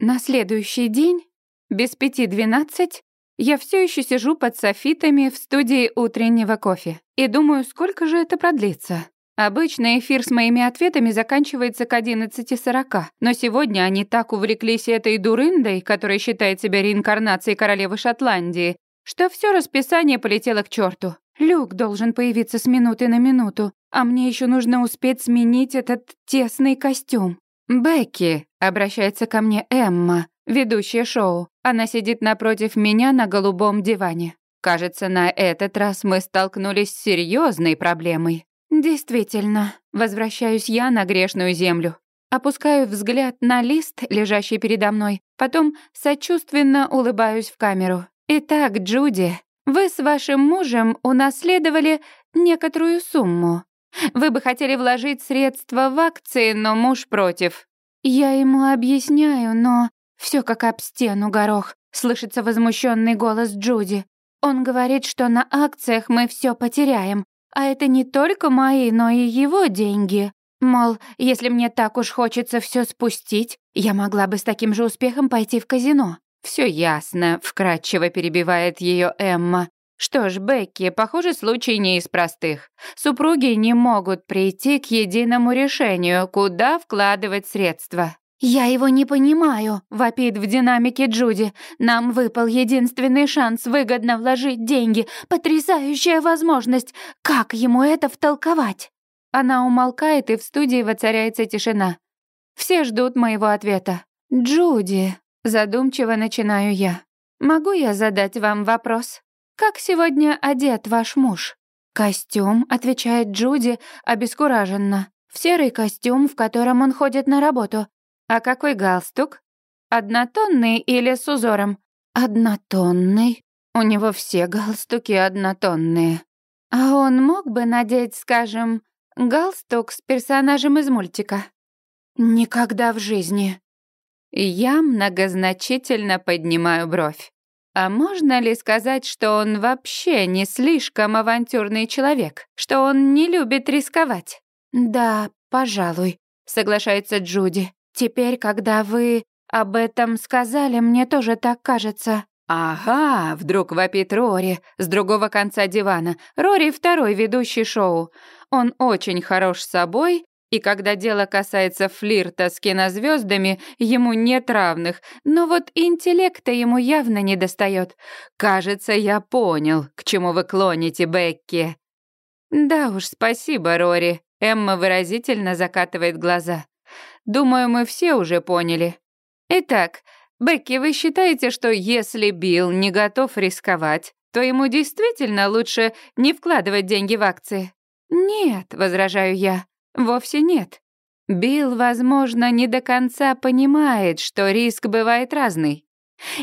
На следующий день, без пяти двенадцать, я все еще сижу под софитами в студии утреннего кофе и думаю, сколько же это продлится. Обычно эфир с моими ответами заканчивается к 11.40, но сегодня они так увлеклись этой дурындой, которая считает себя реинкарнацией королевы Шотландии, что все расписание полетело к черту. Люк должен появиться с минуты на минуту, а мне еще нужно успеть сменить этот тесный костюм. «Бекки», — обращается ко мне Эмма, ведущая шоу. Она сидит напротив меня на голубом диване. Кажется, на этот раз мы столкнулись с серьезной проблемой. Действительно, возвращаюсь я на грешную землю. Опускаю взгляд на лист, лежащий передо мной, потом сочувственно улыбаюсь в камеру. Итак, Джуди, вы с вашим мужем унаследовали некоторую сумму. Вы бы хотели вложить средства в акции, но муж против. Я ему объясняю, но все как об стену горох, слышится возмущенный голос Джуди. Он говорит, что на акциях мы все потеряем, а это не только мои, но и его деньги. Мол, если мне так уж хочется все спустить, я могла бы с таким же успехом пойти в казино. Все ясно, вкратчиво перебивает ее Эмма. Что ж, Бекки, похоже, случай не из простых. Супруги не могут прийти к единому решению, куда вкладывать средства. «Я его не понимаю», — вопит в динамике Джуди. «Нам выпал единственный шанс выгодно вложить деньги. Потрясающая возможность. Как ему это втолковать?» Она умолкает, и в студии воцаряется тишина. Все ждут моего ответа. «Джуди», — задумчиво начинаю я. «Могу я задать вам вопрос? Как сегодня одет ваш муж?» «Костюм», — отвечает Джуди обескураженно. «В серый костюм, в котором он ходит на работу. А какой галстук? Однотонный или с узором? Однотонный. У него все галстуки однотонные. А он мог бы надеть, скажем, галстук с персонажем из мультика? Никогда в жизни. Я многозначительно поднимаю бровь. А можно ли сказать, что он вообще не слишком авантюрный человек, что он не любит рисковать? Да, пожалуй, соглашается Джуди. Теперь, когда вы об этом сказали, мне тоже так кажется». «Ага», — вдруг вопит Рори с другого конца дивана. Рори — второй ведущий шоу. Он очень хорош собой, и когда дело касается флирта с кинозвездами, ему нет равных, но вот интеллекта ему явно не достает. Кажется, я понял, к чему вы клоните, Бекки. Да уж, спасибо, Рори. Эмма выразительно закатывает глаза. Думаю, мы все уже поняли. Итак, Бекки, вы считаете, что если Билл не готов рисковать, то ему действительно лучше не вкладывать деньги в акции? Нет, возражаю я, вовсе нет. Билл, возможно, не до конца понимает, что риск бывает разный.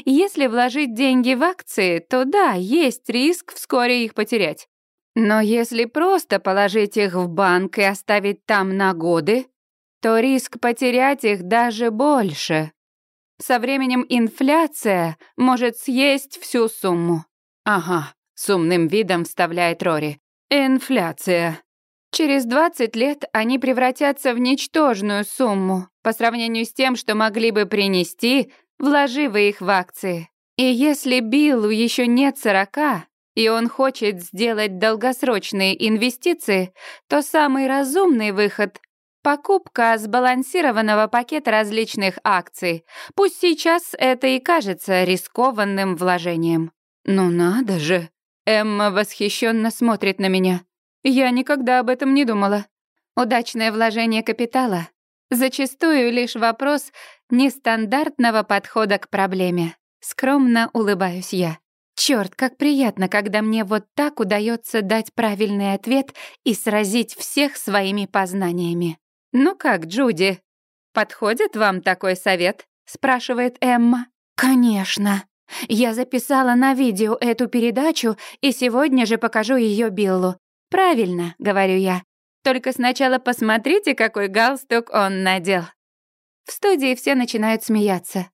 Если вложить деньги в акции, то да, есть риск вскоре их потерять. Но если просто положить их в банк и оставить там на годы, то риск потерять их даже больше. Со временем инфляция может съесть всю сумму. Ага, с умным видом вставляет Рори. Инфляция. Через 20 лет они превратятся в ничтожную сумму по сравнению с тем, что могли бы принести, вложив их в акции. И если Биллу еще нет 40, и он хочет сделать долгосрочные инвестиции, то самый разумный выход Покупка сбалансированного пакета различных акций. Пусть сейчас это и кажется рискованным вложением. Ну надо же. Эмма восхищенно смотрит на меня. Я никогда об этом не думала. Удачное вложение капитала зачастую лишь вопрос нестандартного подхода к проблеме. Скромно улыбаюсь я. Черт, как приятно, когда мне вот так удается дать правильный ответ и сразить всех своими познаниями. «Ну как, Джуди, подходит вам такой совет?» — спрашивает Эмма. «Конечно. Я записала на видео эту передачу и сегодня же покажу ее Биллу. Правильно, — говорю я. Только сначала посмотрите, какой галстук он надел». В студии все начинают смеяться.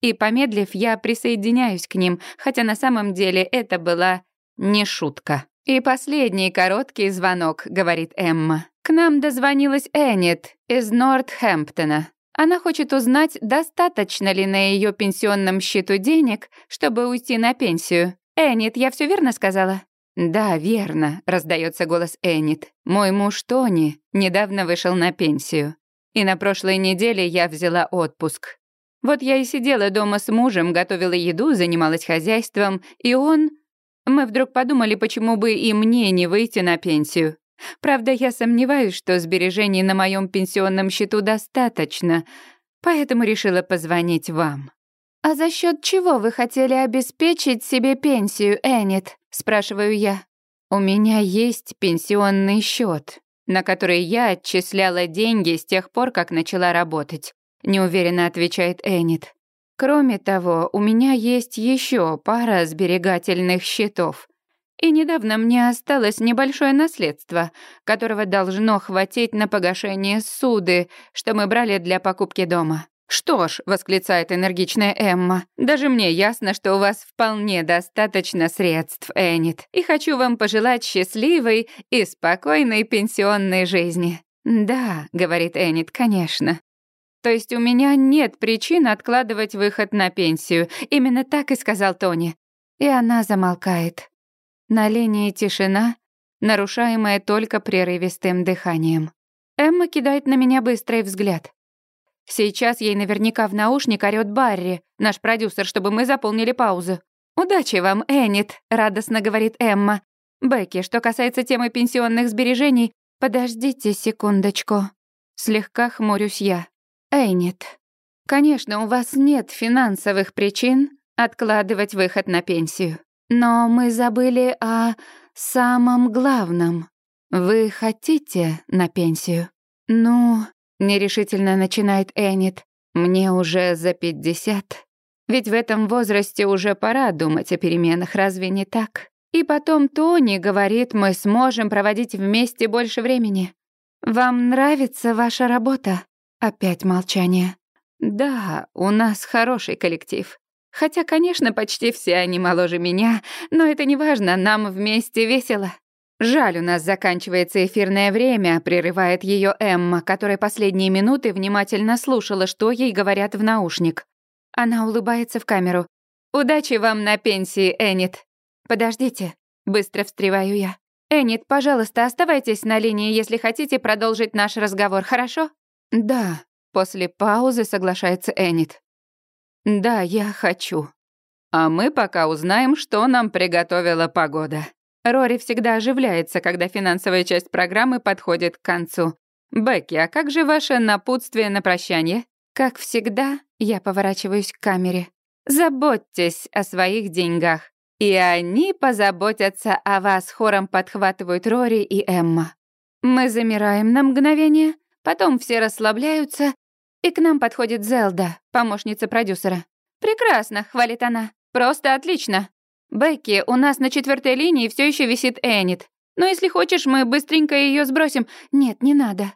И, помедлив, я присоединяюсь к ним, хотя на самом деле это была не шутка. «И последний короткий звонок», — говорит Эмма. К нам дозвонилась Эннет из Нортхэмптона. Она хочет узнать, достаточно ли на ее пенсионном счету денег, чтобы уйти на пенсию. Энит, я все верно сказала? Да, верно, раздается голос Энит. Мой муж Тони недавно вышел на пенсию. И на прошлой неделе я взяла отпуск. Вот я и сидела дома с мужем, готовила еду, занималась хозяйством, и он... Мы вдруг подумали, почему бы и мне не выйти на пенсию. Правда, я сомневаюсь, что сбережений на моем пенсионном счету достаточно, поэтому решила позвонить вам. «А за счет чего вы хотели обеспечить себе пенсию, Эннет?» — спрашиваю я. «У меня есть пенсионный счет, на который я отчисляла деньги с тех пор, как начала работать», — неуверенно отвечает Эннет. «Кроме того, у меня есть еще пара сберегательных счетов. И недавно мне осталось небольшое наследство, которого должно хватить на погашение суды, что мы брали для покупки дома. «Что ж», — восклицает энергичная Эмма, «даже мне ясно, что у вас вполне достаточно средств, Эннет, и хочу вам пожелать счастливой и спокойной пенсионной жизни». «Да», — говорит Эннет, — «конечно». То есть у меня нет причин откладывать выход на пенсию. Именно так и сказал Тони. И она замолкает. На линии тишина, нарушаемая только прерывистым дыханием. Эмма кидает на меня быстрый взгляд. Сейчас ей наверняка в наушник орёт Барри, наш продюсер, чтобы мы заполнили паузу. «Удачи вам, Эннет», — радостно говорит Эмма. «Бекки, что касается темы пенсионных сбережений, подождите секундочку». Слегка хмурюсь я. «Эннет, конечно, у вас нет финансовых причин откладывать выход на пенсию. Но мы забыли о самом главном. Вы хотите на пенсию? Ну, нерешительно начинает Энит. Мне уже за пятьдесят. Ведь в этом возрасте уже пора думать о переменах, разве не так? И потом Тони говорит, мы сможем проводить вместе больше времени. Вам нравится ваша работа? Опять молчание. Да, у нас хороший коллектив. Хотя, конечно, почти все они моложе меня, но это не важно, нам вместе весело. Жаль, у нас заканчивается эфирное время, прерывает ее Эмма, которая последние минуты внимательно слушала, что ей говорят в наушник. Она улыбается в камеру. Удачи вам на пенсии, Энит. Подождите, быстро встреваю я. Энит, пожалуйста, оставайтесь на линии, если хотите продолжить наш разговор, хорошо? Да, после паузы соглашается Энит. Да, я хочу. А мы пока узнаем, что нам приготовила погода. Рори всегда оживляется, когда финансовая часть программы подходит к концу. Бекки, а как же ваше напутствие на прощание? Как всегда, я поворачиваюсь к камере. Заботьтесь о своих деньгах. И они позаботятся о вас, хором подхватывают Рори и Эмма. Мы замираем на мгновение, потом все расслабляются, и к нам подходит Зелда, помощница продюсера. «Прекрасно», — хвалит она. «Просто отлично. Бекки, у нас на четвертой линии все еще висит Энит. Но если хочешь, мы быстренько ее сбросим. Нет, не надо.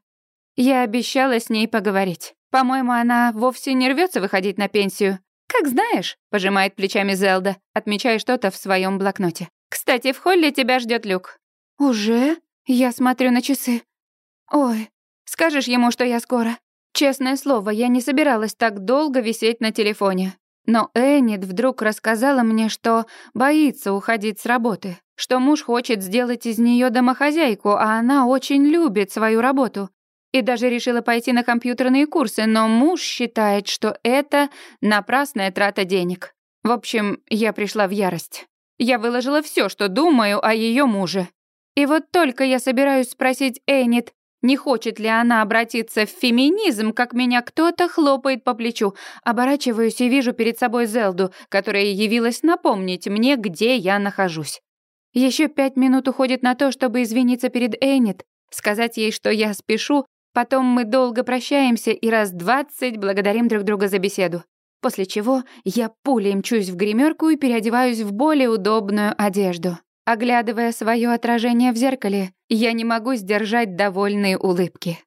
Я обещала с ней поговорить. По-моему, она вовсе не рвется выходить на пенсию. Как знаешь, пожимает плечами Зелда, отмечая что-то в своем блокноте. Кстати, в холле тебя ждет Люк. Уже? Я смотрю на часы. Ой, скажешь ему, что я скоро. Честное слово, я не собиралась так долго висеть на телефоне. Но Эннет вдруг рассказала мне, что боится уходить с работы, что муж хочет сделать из нее домохозяйку, а она очень любит свою работу. И даже решила пойти на компьютерные курсы, но муж считает, что это напрасная трата денег. В общем, я пришла в ярость. Я выложила все, что думаю о ее муже. И вот только я собираюсь спросить Эннет, не хочет ли она обратиться в феминизм, как меня кто-то хлопает по плечу. Оборачиваюсь и вижу перед собой Зелду, которая явилась напомнить мне, где я нахожусь. Еще пять минут уходит на то, чтобы извиниться перед Эннет, сказать ей, что я спешу, потом мы долго прощаемся и раз двадцать благодарим друг друга за беседу. После чего я пулей мчусь в гримерку и переодеваюсь в более удобную одежду. Оглядывая свое отражение в зеркале, я не могу сдержать довольные улыбки.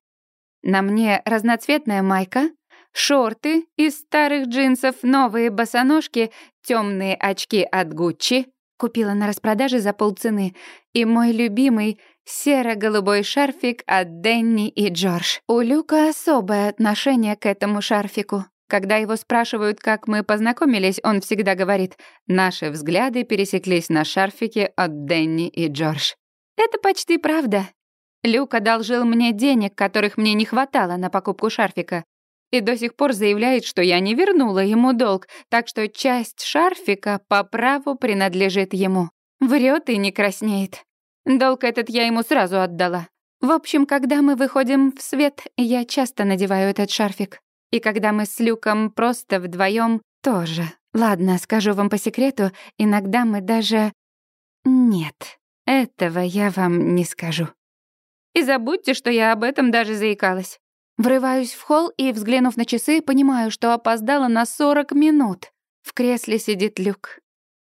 На мне разноцветная майка, шорты из старых джинсов, новые босоножки, темные очки от Гуччи, купила на распродаже за полцены, и мой любимый серо-голубой шарфик от Дэнни и Джордж. У Люка особое отношение к этому шарфику. Когда его спрашивают, как мы познакомились, он всегда говорит, «Наши взгляды пересеклись на шарфике от Дэнни и Джордж». Это почти правда. Люк одолжил мне денег, которых мне не хватало на покупку шарфика, и до сих пор заявляет, что я не вернула ему долг, так что часть шарфика по праву принадлежит ему. Врет и не краснеет. Долг этот я ему сразу отдала. В общем, когда мы выходим в свет, я часто надеваю этот шарфик. И когда мы с Люком просто вдвоем тоже. Ладно, скажу вам по секрету, иногда мы даже... Нет, этого я вам не скажу. И забудьте, что я об этом даже заикалась. Врываюсь в холл и, взглянув на часы, понимаю, что опоздала на 40 минут. В кресле сидит Люк.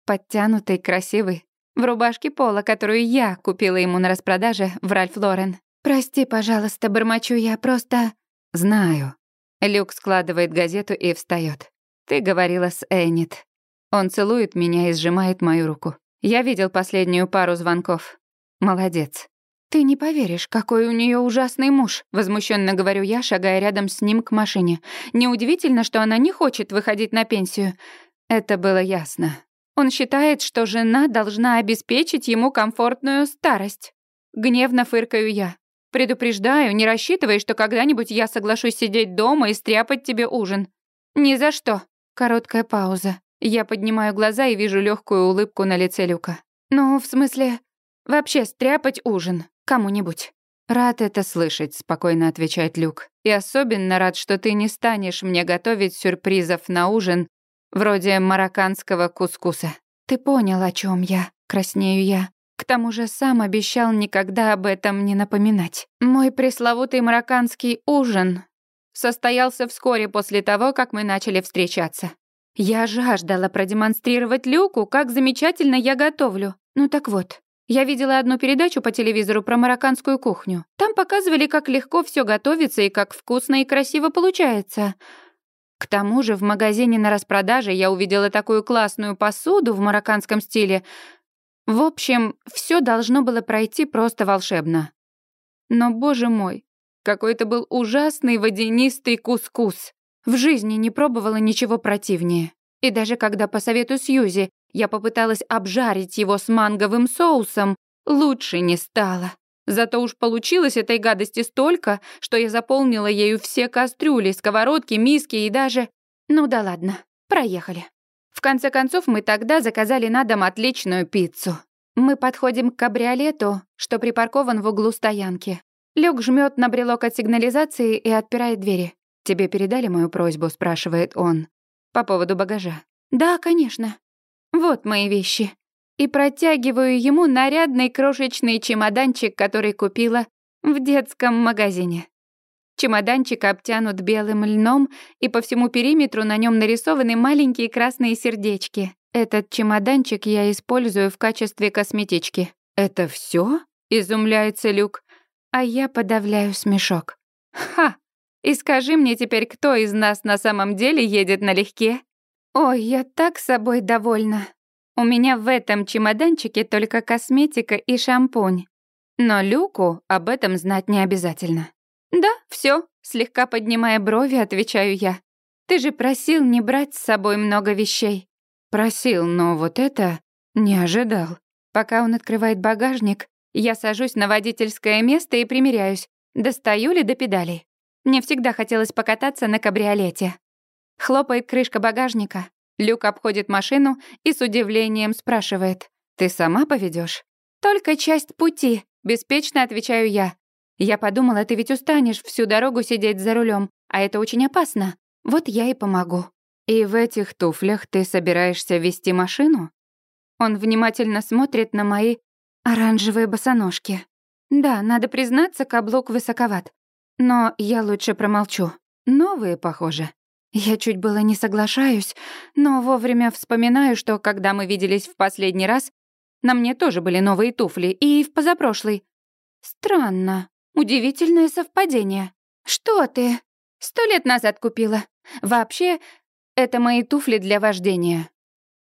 Подтянутый, красивый. В рубашке пола, которую я купила ему на распродаже в Ральф Лорен. «Прости, пожалуйста, бормочу я, просто...» «Знаю». Люк складывает газету и встает. «Ты говорила с Эннет». Он целует меня и сжимает мою руку. Я видел последнюю пару звонков. Молодец. «Ты не поверишь, какой у нее ужасный муж», — возмущенно говорю я, шагая рядом с ним к машине. «Неудивительно, что она не хочет выходить на пенсию». Это было ясно. Он считает, что жена должна обеспечить ему комфортную старость. Гневно фыркаю я. Предупреждаю, не рассчитывай, что когда-нибудь я соглашусь сидеть дома и стряпать тебе ужин. Ни за что. Короткая пауза. Я поднимаю глаза и вижу легкую улыбку на лице Люка. Ну, в смысле, вообще стряпать ужин. Кому-нибудь. «Рад это слышать», — спокойно отвечает Люк. «И особенно рад, что ты не станешь мне готовить сюрпризов на ужин, вроде марокканского кускуса». «Ты понял, о чем я?» — краснею я. К тому же сам обещал никогда об этом не напоминать. Мой пресловутый марокканский ужин состоялся вскоре после того, как мы начали встречаться. Я жаждала продемонстрировать Люку, как замечательно я готовлю. Ну так вот, я видела одну передачу по телевизору про марокканскую кухню. Там показывали, как легко все готовится и как вкусно и красиво получается. К тому же в магазине на распродаже я увидела такую классную посуду в марокканском стиле. В общем, все должно было пройти просто волшебно. Но, боже мой, какой это был ужасный водянистый кускус. В жизни не пробовала ничего противнее. И даже когда по совету Сьюзи я попыталась обжарить его с манговым соусом, лучше не стало. Зато уж получилось этой гадости столько, что я заполнила ею все кастрюли, сковородки, миски и даже... Ну да ладно, проехали. В конце концов, мы тогда заказали на дом отличную пиццу. Мы подходим к кабриолету, что припаркован в углу стоянки. Люк жмет на брелок от сигнализации и отпирает двери. «Тебе передали мою просьбу?» — спрашивает он. «По поводу багажа». «Да, конечно». Вот мои вещи. И протягиваю ему нарядный крошечный чемоданчик, который купила в детском магазине. Чемоданчик обтянут белым льном, и по всему периметру на нем нарисованы маленькие красные сердечки. Этот чемоданчик я использую в качестве косметички. «Это все? изумляется Люк. А я подавляю смешок. «Ха! И скажи мне теперь, кто из нас на самом деле едет налегке?» Ой, я так собой довольна. У меня в этом чемоданчике только косметика и шампунь. Но Люку об этом знать не обязательно. Да, все, слегка поднимая брови, отвечаю я. Ты же просил не брать с собой много вещей. Просил, но вот это не ожидал. Пока он открывает багажник, я сажусь на водительское место и примеряюсь, достаю ли до педалей. Мне всегда хотелось покататься на кабриолете. Хлопает крышка багажника. Люк обходит машину и с удивлением спрашивает. «Ты сама поведешь? «Только часть пути», — беспечно отвечаю я. «Я подумала, ты ведь устанешь всю дорогу сидеть за рулем, а это очень опасно. Вот я и помогу». «И в этих туфлях ты собираешься вести машину?» Он внимательно смотрит на мои оранжевые босоножки. Да, надо признаться, каблук высоковат. Но я лучше промолчу. Новые, похоже. Я чуть было не соглашаюсь, но вовремя вспоминаю, что когда мы виделись в последний раз, на мне тоже были новые туфли, и в позапрошлый. Странно. Удивительное совпадение. Что ты? Сто лет назад купила. Вообще, это мои туфли для вождения.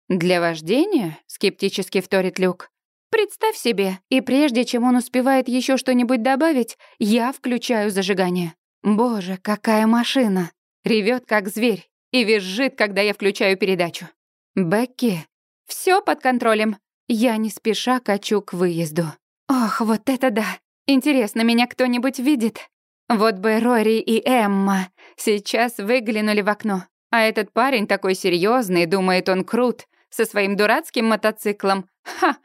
Для вождения? Скептически вторит Люк. Представь себе, и прежде чем он успевает еще что-нибудь добавить, я включаю зажигание. Боже, какая машина! Ревет как зверь и визжит, когда я включаю передачу. Бекки, все под контролем. Я не спеша качу к выезду. Ох, вот это да! Интересно, меня кто-нибудь видит? Вот бы Рори и Эмма сейчас выглянули в окно. А этот парень такой серьезный, думает, он крут, со своим дурацким мотоциклом. Ха!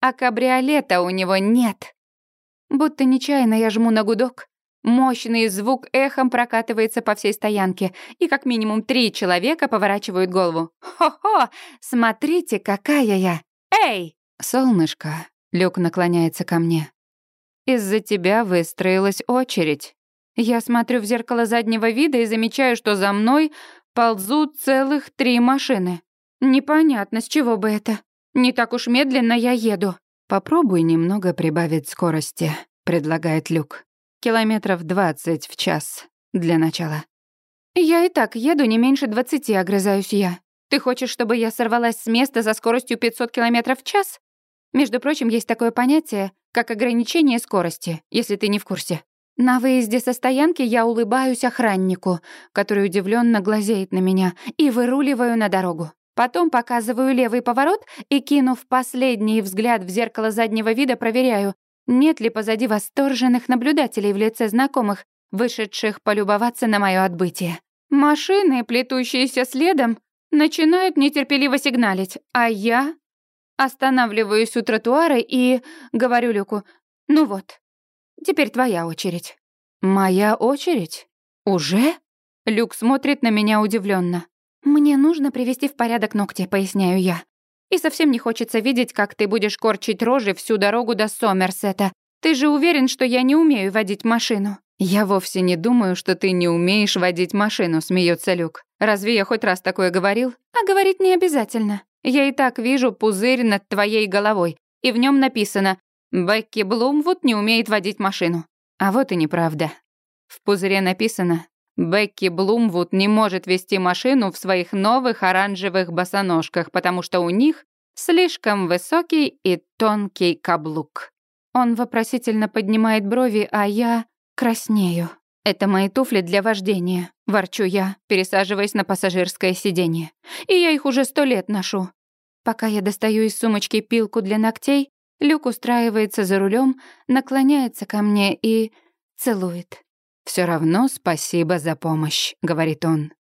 А кабриолета у него нет. Будто нечаянно я жму на гудок. Мощный звук эхом прокатывается по всей стоянке, и как минимум три человека поворачивают голову. «Хо-хо! Смотрите, какая я! Эй!» «Солнышко!» — Люк наклоняется ко мне. «Из-за тебя выстроилась очередь. Я смотрю в зеркало заднего вида и замечаю, что за мной ползут целых три машины. Непонятно, с чего бы это. Не так уж медленно я еду. Попробуй немного прибавить скорости, предлагает Люк. Километров двадцать в час для начала. Я и так еду не меньше двадцати, огрызаюсь я. Ты хочешь, чтобы я сорвалась с места за скоростью 500 километров в час? Между прочим, есть такое понятие, как ограничение скорости, если ты не в курсе. На выезде со стоянки я улыбаюсь охраннику, который удивленно глазеет на меня, и выруливаю на дорогу. Потом показываю левый поворот и, кинув последний взгляд в зеркало заднего вида, проверяю, нет ли позади восторженных наблюдателей в лице знакомых, вышедших полюбоваться на мое отбытие. Машины, плетущиеся следом, начинают нетерпеливо сигналить, а я останавливаюсь у тротуара и говорю Люку, «Ну вот, Теперь твоя очередь». «Моя очередь? Уже?» Люк смотрит на меня удивленно. «Мне нужно привести в порядок ногти», — поясняю я. «И совсем не хочется видеть, как ты будешь корчить рожи всю дорогу до Сомерсета. Ты же уверен, что я не умею водить машину?» «Я вовсе не думаю, что ты не умеешь водить машину», — смеется Люк. «Разве я хоть раз такое говорил?» «А говорить не обязательно. Я и так вижу пузырь над твоей головой, и в нем написано Бекки Блумвуд не умеет водить машину. А вот и неправда. В пузыре написано «Бекки Блумвуд не может вести машину в своих новых оранжевых босоножках, потому что у них слишком высокий и тонкий каблук». Он вопросительно поднимает брови, а я краснею. «Это мои туфли для вождения», — ворчу я, пересаживаясь на пассажирское сиденье. «И я их уже сто лет ношу». Пока я достаю из сумочки пилку для ногтей, Люк устраивается за рулем, наклоняется ко мне и целует. Все равно спасибо за помощь», — говорит он.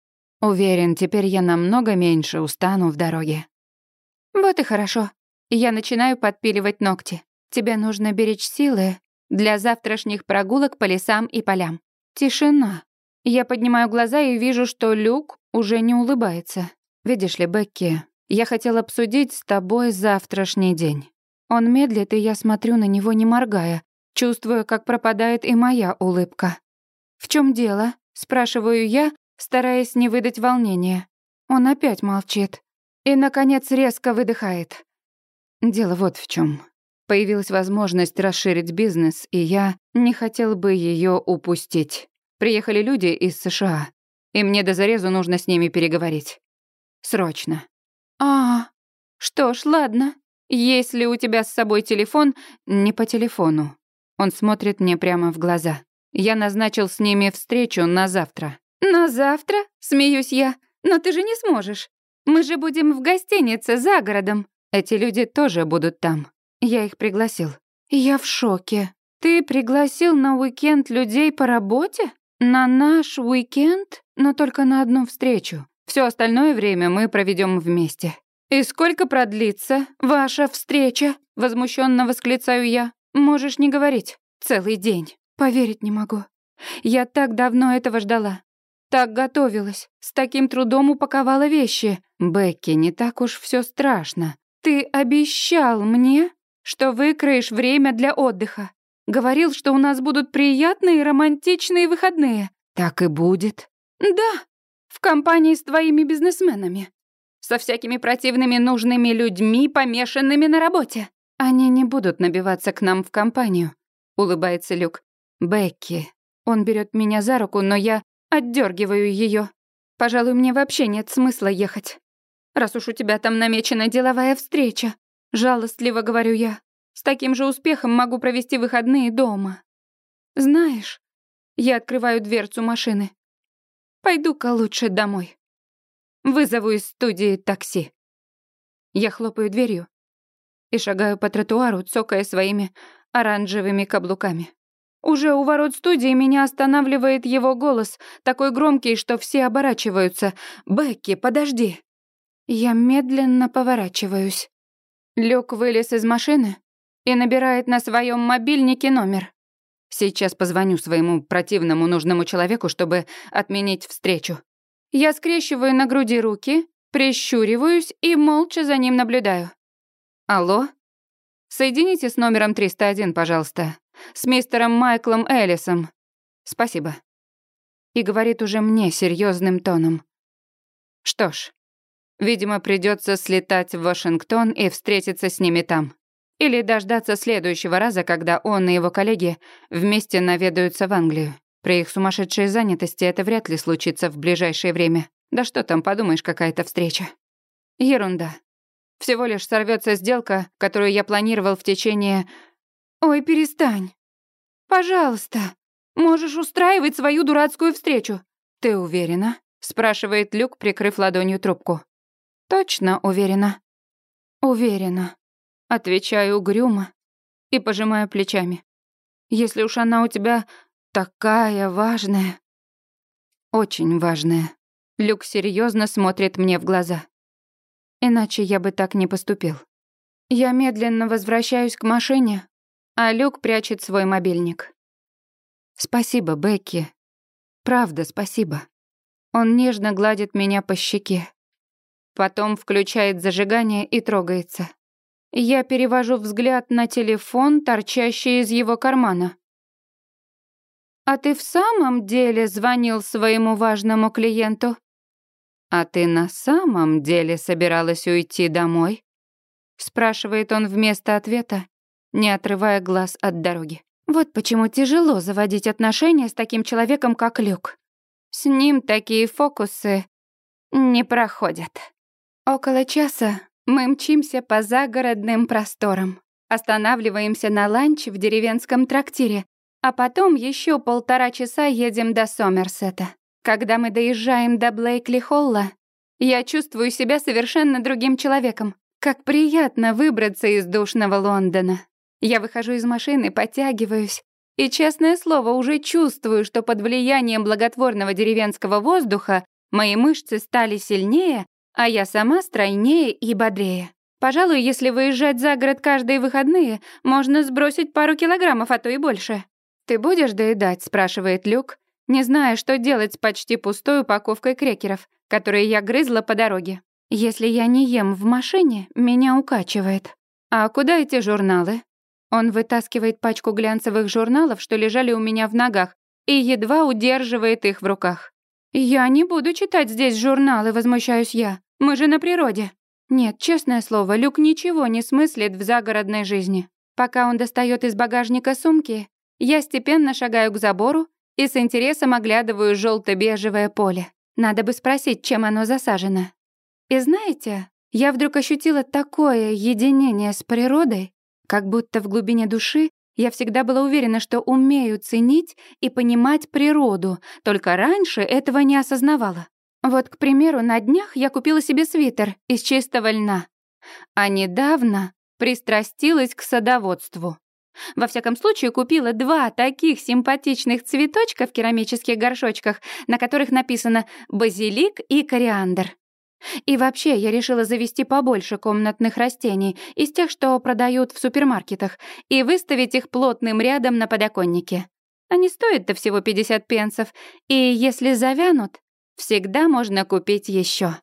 «Уверен, теперь я намного меньше устану в дороге». «Вот и хорошо. Я начинаю подпиливать ногти. Тебе нужно беречь силы для завтрашних прогулок по лесам и полям. Тишина. Я поднимаю глаза и вижу, что Люк уже не улыбается. Видишь ли, Бекки, я хотел обсудить с тобой завтрашний день. Он медлит, и я смотрю на него, не моргая, чувствуя, как пропадает и моя улыбка. «В чем дело?» — спрашиваю я, стараясь не выдать волнения. Он опять молчит. И, наконец, резко выдыхает. Дело вот в чем. Появилась возможность расширить бизнес, и я не хотел бы ее упустить. Приехали люди из США, и мне до зарезу нужно с ними переговорить. Срочно. А, что ж, ладно. Если у тебя с собой телефон, не по телефону. Он смотрит мне прямо в глаза. Я назначил с ними встречу на завтра. На завтра? Смеюсь я. Но ты же не сможешь. Мы же будем в гостинице за городом. Эти люди тоже будут там. Я их пригласил. Я в шоке. Ты пригласил на уикенд людей по работе? На наш уикенд, но только на одну встречу. Все остальное время мы проведем вместе. «И сколько продлится ваша встреча?» — возмущенно восклицаю я. «Можешь не говорить. Целый день. Поверить не могу. Я так давно этого ждала. Так готовилась. С таким трудом упаковала вещи. Бекки, не так уж все страшно. Ты обещал мне, что выкроешь время для отдыха. Говорил, что у нас будут приятные романтичные выходные. Так и будет. Да, в компании с твоими бизнесменами со всякими противными нужными людьми, помешанными на работе. Они не будут набиваться к нам в компанию, улыбается Люк. Бекки. Он берет меня за руку, но я отдергиваю ее. Пожалуй, мне вообще нет смысла ехать. Раз уж у тебя там намечена деловая встреча, жалостливо говорю я. С таким же успехом могу провести выходные дома. Знаешь, я открываю дверцу машины. Пойду-ка лучше домой. Вызову из студии такси. Я хлопаю дверью и шагаю по тротуару, цокая своими оранжевыми каблуками. Уже у ворот студии меня останавливает его голос, такой громкий, что все оборачиваются. «Бекки, подожди!» Я медленно поворачиваюсь. Люк вылез из машины и набирает на своем мобильнике номер. Сейчас позвоню своему противному нужному человеку, чтобы отменить встречу. Я скрещиваю на груди руки, прищуриваюсь и молча за ним наблюдаю. Алло? Соедините с номером 301, пожалуйста. С мистером Майклом Эллисом. Спасибо. И говорит уже мне серьезным тоном. Что ж, видимо, придется слетать в Вашингтон и встретиться с ними там. Или дождаться следующего раза, когда он и его коллеги вместе наведаются в Англию. При их сумасшедшей занятости это вряд ли случится в ближайшее время. Да что там, подумаешь, какая-то встреча. Ерунда. Всего лишь сорвется сделка, которую я планировал в течение... Ой, перестань. Пожалуйста. Можешь устраивать свою дурацкую встречу. Ты уверена? Спрашивает Люк, прикрыв ладонью трубку. Точно уверена. Уверена. Отвечаю угрюмо и пожимаю плечами. Если уж она у тебя такая важная. Очень важная. Люк серьезно смотрит мне в глаза. Иначе я бы так не поступил. Я медленно возвращаюсь к машине, а Люк прячет свой мобильник. Спасибо, Бекки. Правда, спасибо. Он нежно гладит меня по щеке. Потом включает зажигание и трогается. Я перевожу взгляд на телефон, торчащий из его кармана. «А ты в самом деле звонил своему важному клиенту?» «А ты на самом деле собиралась уйти домой?» Спрашивает он вместо ответа, не отрывая глаз от дороги. Вот почему тяжело заводить отношения с таким человеком, как Люк. С ним такие фокусы не проходят. Около часа мы мчимся по загородным просторам, останавливаемся на ланч в деревенском трактире, а потом еще полтора часа едем до Сомерсета. Когда мы доезжаем до Блейкли-Холла, я чувствую себя совершенно другим человеком. Как приятно выбраться из душного Лондона. Я выхожу из машины, подтягиваюсь, и, честное слово, уже чувствую, что под влиянием благотворного деревенского воздуха мои мышцы стали сильнее, а я сама стройнее и бодрее. Пожалуй, если выезжать за город каждые выходные, можно сбросить пару килограммов, а то и больше. «Ты будешь доедать?» — спрашивает Люк, не зная, что делать с почти пустой упаковкой крекеров, которые я грызла по дороге. Если я не ем в машине, меня укачивает. А куда эти журналы? Он вытаскивает пачку глянцевых журналов, что лежали у меня в ногах, и едва удерживает их в руках. «Я не буду читать здесь журналы», — возмущаюсь я. «Мы же на природе». Нет, честное слово, Люк ничего не смыслит в загородной жизни. Пока он достает из багажника сумки, я степенно шагаю к забору и с интересом оглядываю желто бежевое поле. Надо бы спросить, чем оно засажено. И знаете, я вдруг ощутила такое единение с природой, как будто в глубине души я всегда была уверена, что умею ценить и понимать природу, только раньше этого не осознавала. Вот, к примеру, на днях я купила себе свитер из чистого льна, а недавно пристрастилась к садоводству. Во всяком случае, купила два таких симпатичных цветочка в керамических горшочках, на которых написано «базилик» и «кориандр». И вообще, я решила завести побольше комнатных растений из тех, что продают в супермаркетах, и выставить их плотным рядом на подоконнике. Они стоят-то всего 50 пенсов, и если завянут, всегда можно купить еще.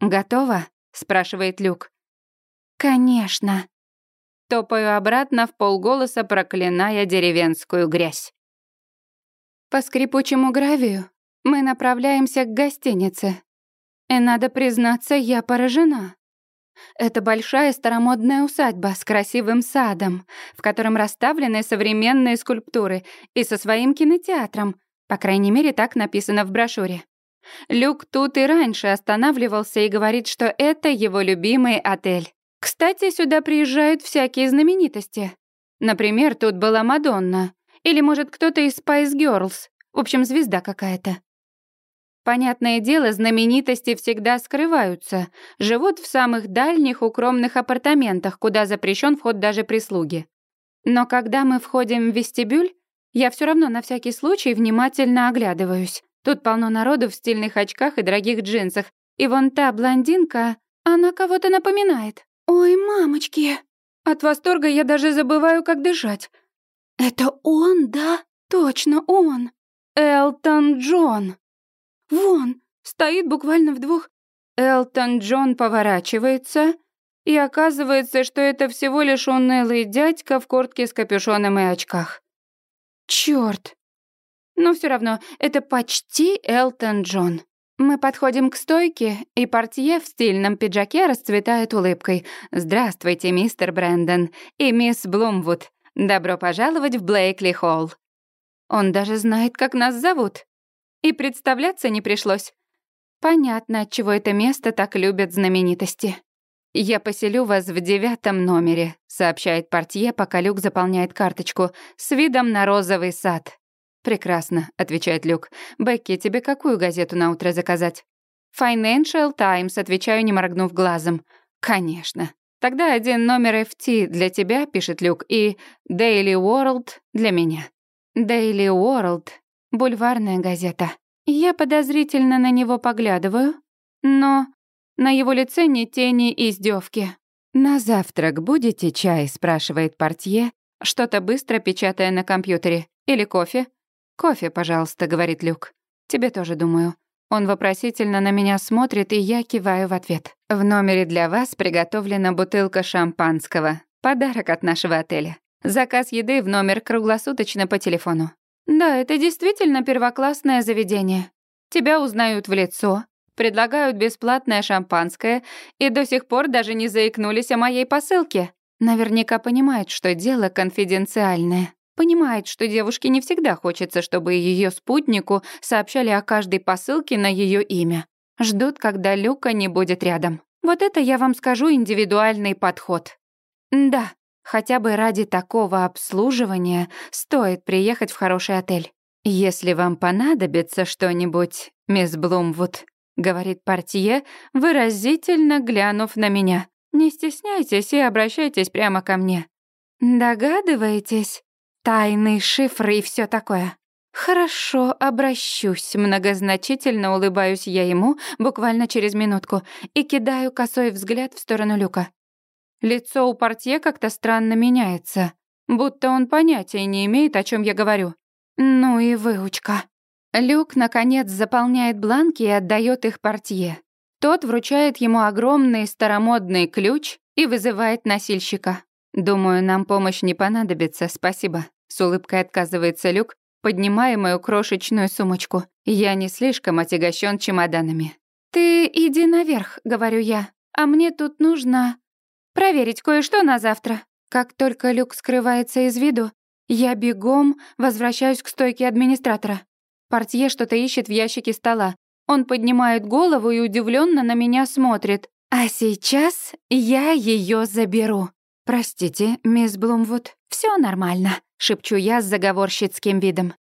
«Готово?» — спрашивает Люк. «Конечно». Топаю обратно в полголоса, проклиная деревенскую грязь. По скрипучему гравию мы направляемся к гостинице, и надо признаться, я поражена. Это большая старомодная усадьба с красивым садом, в котором расставлены современные скульптуры и со своим кинотеатром. По крайней мере, так написано в брошюре. Люк тут и раньше останавливался и говорит, что это его любимый отель. Кстати, сюда приезжают всякие знаменитости. Например, тут была Мадонна. Или, может, кто-то из Spice Girls. В общем, звезда какая-то. Понятное дело, знаменитости всегда скрываются, живут в самых дальних укромных апартаментах, куда запрещен вход даже прислуги. Но когда мы входим в вестибюль, я все равно на всякий случай внимательно оглядываюсь. Тут полно народу в стильных очках и дорогих джинсах. И вон та блондинка, она кого-то напоминает. Ой, мамочки! От восторга я даже забываю, как дышать. Это он, да? Точно он. Элтон Джон. Вон, стоит буквально в двух... Элтон Джон поворачивается, и оказывается, что это всего лишь унылый дядька в куртке с капюшоном и очках. Чёрт! Но все равно, это почти Элтон Джон. Мы подходим к стойке, и портье в стильном пиджаке расцветает улыбкой. «Здравствуйте, мистер Брэндон и мисс Блумвуд. Добро пожаловать в Блейкли Холл». Он даже знает, как нас зовут. И представляться не пришлось. Понятно, отчего это место так любят знаменитости. «Я поселю вас в девятом номере», — сообщает портье, пока Люк заполняет карточку, «с видом на розовый сад». «Прекрасно», — отвечает Люк. «Бекки, тебе какую газету на утро заказать?» «Financial Times», — отвечаю, не моргнув глазом. «Конечно». «Тогда один номер FT для тебя», — пишет Люк, и Daily World для меня. Daily World — бульварная газета. Я подозрительно на него поглядываю, но на его лице ни тени издевки. «На завтрак будете чай?» — спрашивает портье, что-то быстро печатая на компьютере. «Или кофе?» «Кофе, пожалуйста», — говорит Люк. «Тебе тоже, думаю». Он вопросительно на меня смотрит, и я киваю в ответ. «В номере для вас приготовлена бутылка шампанского. Подарок от нашего отеля. Заказ еды в номер круглосуточно по телефону». «Да, это действительно первоклассное заведение. Тебя узнают в лицо, предлагают бесплатное шампанское и до сих пор даже не заикнулись о моей посылке. Наверняка понимают, что дело конфиденциальное. Понимает, что девушке не всегда хочется, чтобы ее спутнику сообщали о каждой посылке на ее имя. Ждут, когда Люка не будет рядом. Вот это я вам скажу индивидуальный подход. Да, хотя бы ради такого обслуживания стоит приехать в хороший отель. Если вам понадобится что-нибудь, мисс Блумвуд, говорит портье, выразительно глянув на меня. Не стесняйтесь и обращайтесь прямо ко мне. Догадываетесь? Тайный шифр и все такое. Хорошо, обращусь. Многозначительно улыбаюсь я ему буквально через минутку и кидаю косой взгляд в сторону люка. Лицо у портье как-то странно меняется, будто он понятия не имеет, о чем я говорю. Ну и выучка. Люк, наконец, заполняет бланки и отдает их портье. Тот вручает ему огромный старомодный ключ и вызывает носильщика. «Думаю, нам помощь не понадобится, спасибо». С улыбкой отказывается Люк, поднимая мою крошечную сумочку. Я не слишком отягощен чемоданами. «Ты иди наверх», — говорю я. «А мне тут нужно проверить кое-что на завтра». Как только Люк скрывается из виду, я бегом возвращаюсь к стойке администратора. Портье что-то ищет в ящике стола. Он поднимает голову и удивленно на меня смотрит. «А сейчас я ее заберу». «Простите, мисс Блумвуд, все нормально», — шепчу я с заговорщицким видом.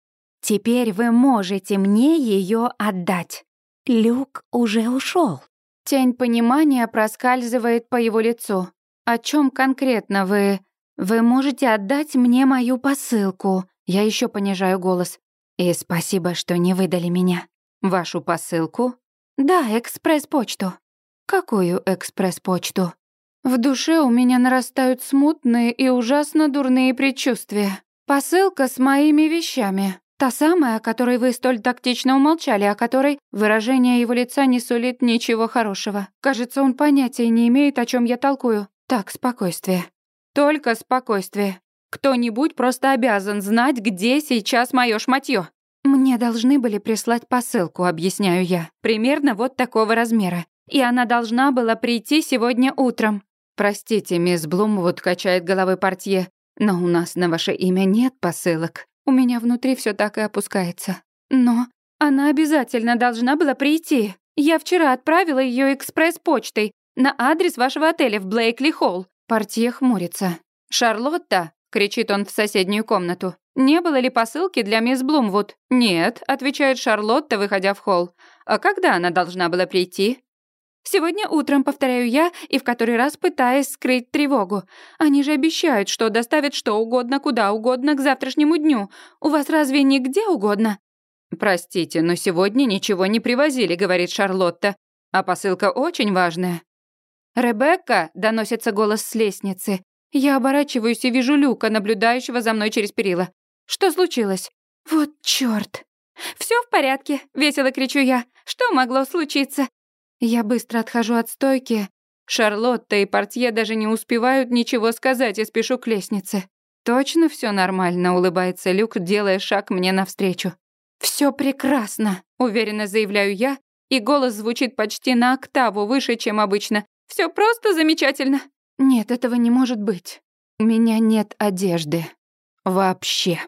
«Теперь вы можете мне ее отдать. Люк уже ушел. Тень понимания проскальзывает по его лицу. «О чем конкретно вы...» «Вы можете отдать мне мою посылку». Я еще понижаю голос. «И спасибо, что не выдали меня». «Вашу посылку?» «Да, экспресс-почту». «Какую экспресс-почту?» В душе у меня нарастают смутные и ужасно дурные предчувствия. Посылка с моими вещами. Та самая, о которой вы столь тактично умолчали, о которой выражение его лица не сулит ничего хорошего. Кажется, он понятия не имеет, о чем я толкую. Так, спокойствие. Только спокойствие. Кто-нибудь просто обязан знать, где сейчас моё шматьё. Мне должны были прислать посылку, объясняю я. Примерно вот такого размера. И она должна была прийти сегодня утром. «Простите, мисс Блумвуд», — качает головой портье, «но у нас на ваше имя нет посылок. У меня внутри все так и опускается. Но она обязательно должна была прийти. Я вчера отправила ее экспресс-почтой. На адрес вашего отеля в Блейкли-Холл». Портье хмурится. «Шарлотта!» — кричит он в соседнюю комнату. «Не было ли посылки для мисс Блумвуд?» «Нет», — отвечает Шарлотта, выходя в холл. «А когда она должна была прийти?» «Сегодня утром, повторяю я, и в который раз пытаясь скрыть тревогу. Они же обещают, что доставят что угодно, куда угодно к завтрашнему дню. У вас разве не где угодно?» «Простите, но сегодня ничего не привозили», — говорит Шарлотта. «А посылка очень важная». «Ребекка!» — доносится голос с лестницы. Я оборачиваюсь и вижу Люка, наблюдающего за мной через перила. Что случилось? Вот чёрт. Всё в порядке, весело кричу я. Что могло случиться? Я быстро отхожу от стойки. Шарлотта и портье даже не успевают ничего сказать и спешу к лестнице. Точно всё нормально, улыбается Люк, делая шаг мне навстречу. Всё прекрасно, уверенно заявляю я, и голос звучит почти на октаву выше, чем обычно. Всё просто замечательно. Нет, этого не может быть. У меня нет одежды. Вообще.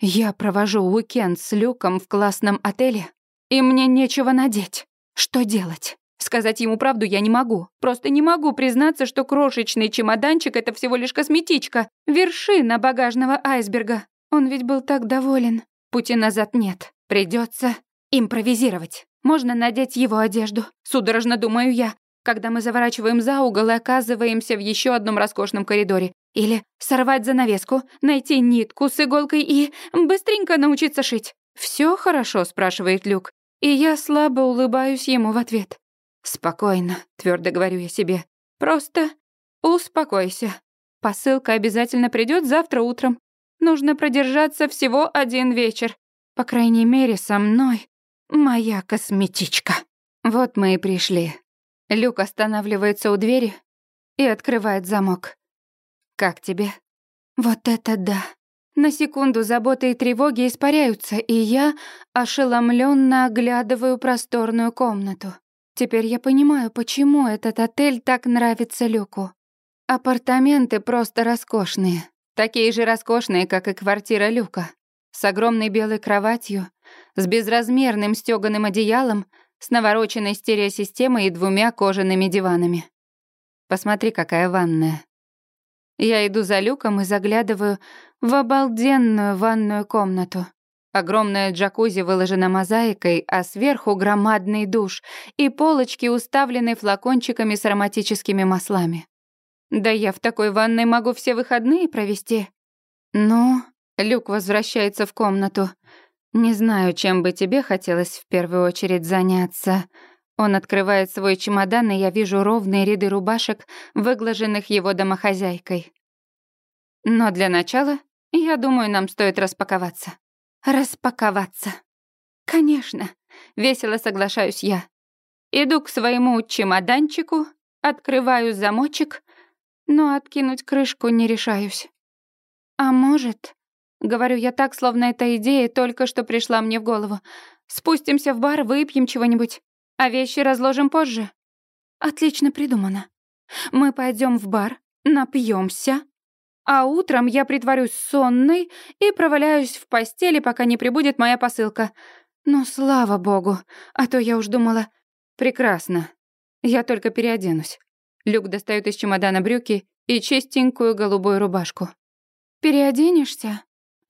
Я провожу уикенд с Люком в классном отеле, и мне нечего надеть. Что делать? Сказать ему правду я не могу. Просто не могу признаться, что крошечный чемоданчик — это всего лишь косметичка, вершина багажного айсберга. Он ведь был так доволен. Пути назад нет. Придется импровизировать. Можно надеть его одежду. Судорожно думаю я когда мы заворачиваем за угол и оказываемся в еще одном роскошном коридоре. Или сорвать занавеску, найти нитку с иголкой и быстренько научиться шить. Все хорошо?» — спрашивает Люк. И я слабо улыбаюсь ему в ответ. «Спокойно», — твердо говорю я себе. «Просто успокойся. Посылка обязательно придет завтра утром. Нужно продержаться всего один вечер. По крайней мере, со мной моя косметичка». Вот мы и пришли. Люк останавливается у двери и открывает замок. «Как тебе?» «Вот это да!» На секунду заботы и тревоги испаряются, и я ошеломленно оглядываю просторную комнату. Теперь я понимаю, почему этот отель так нравится Люку. Апартаменты просто роскошные. Такие же роскошные, как и квартира Люка. С огромной белой кроватью, с безразмерным стёганым одеялом, с навороченной стереосистемой и двумя кожаными диванами. Посмотри, какая ванная. Я иду за люком и заглядываю в обалденную ванную комнату. Огромная джакузи выложена мозаикой, а сверху громадный душ и полочки уставлены флакончиками с ароматическими маслами. Да я в такой ванной могу все выходные провести. Ну, Люк возвращается в комнату. «Не знаю, чем бы тебе хотелось в первую очередь заняться». Он открывает свой чемодан, и я вижу ровные ряды рубашек, выглаженных его домохозяйкой. Но для начала, я думаю, нам стоит распаковаться. Распаковаться. Конечно, весело соглашаюсь я. Иду к своему чемоданчику, открываю замочек, но откинуть крышку не решаюсь. А может, Говорю я так, словно эта идея только что пришла мне в голову. Спустимся в бар, выпьем чего-нибудь, а вещи разложим позже. Отлично придумано. Мы пойдем в бар, напьемся, а утром я притворюсь сонной и проваляюсь в постели, пока не прибудет моя посылка. Но слава богу, а то я уж думала... Прекрасно. Я только переоденусь. Люк достает из чемодана брюки и чистенькую голубую рубашку. «Переоденешься?»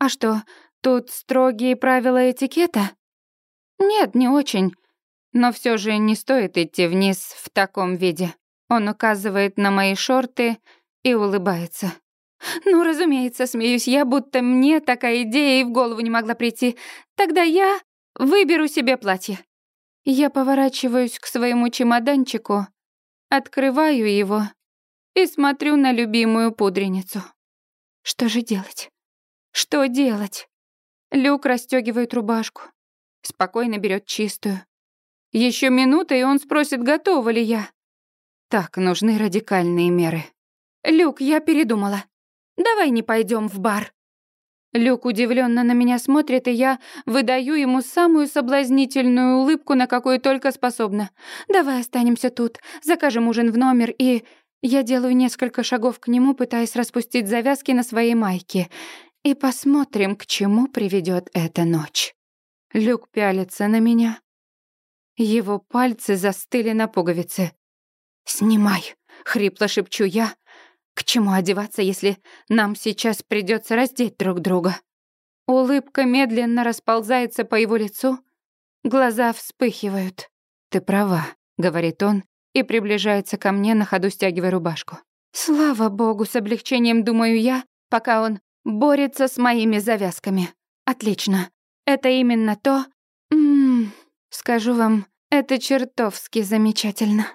А что, тут строгие правила этикета? Нет, не очень. Но все же не стоит идти вниз в таком виде. Он указывает на мои шорты и улыбается. Ну, разумеется, смеюсь я, будто мне такая идея и в голову не могла прийти. Тогда я выберу себе платье. Я поворачиваюсь к своему чемоданчику, открываю его и смотрю на любимую пудреницу. Что же делать? Что делать? Люк расстегивает рубашку. Спокойно берет чистую. Еще минута, и он спросит, готова ли я. Так, нужны радикальные меры. Люк, я передумала. Давай не пойдем в бар. Люк удивленно на меня смотрит, и я выдаю ему самую соблазнительную улыбку, на какую только способна. Давай останемся тут, закажем ужин в номер и... Я делаю несколько шагов к нему, пытаясь распустить завязки на своей майке и посмотрим, к чему приведет эта ночь. Люк пялится на меня. Его пальцы застыли на пуговице. «Снимай!» — хрипло шепчу я. «К чему одеваться, если нам сейчас придется раздеть друг друга?» Улыбка медленно расползается по его лицу, глаза вспыхивают. «Ты права», — говорит он и приближается ко мне, на ходу стягивая рубашку. Слава богу, с облегчением думаю я, пока он борется с моими завязками. Отлично. Это именно то... М -м, скажу вам, это чертовски замечательно.